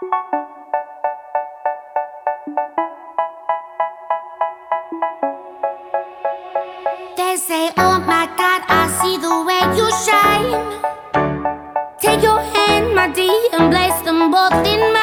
They say, Oh my God, I see the way you shine. Take your hand, my dear, and place them both in mine.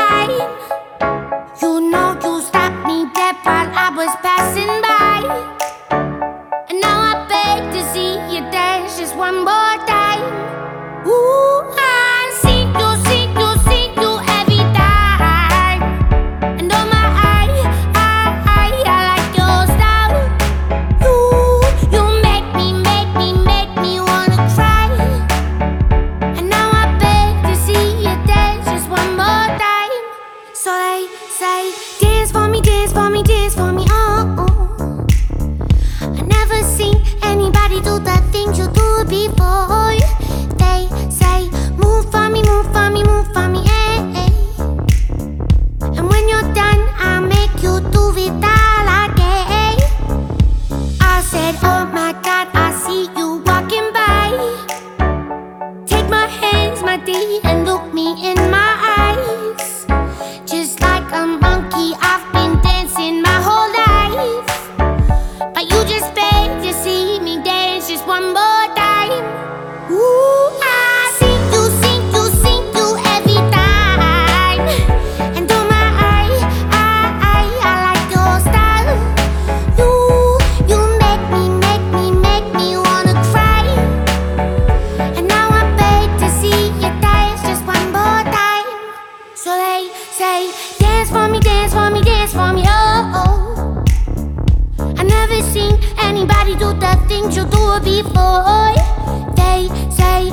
Dance for me, dance for me, dance for me, oh. oh. I never seen anybody do the things you do before. They say, move for me, move for me, move for me, eh. eh. And when you're done, I'll make you do it all again. I said, Oh my God, I see you walking by. Take my hands, my dear, and look me in my to do before. They say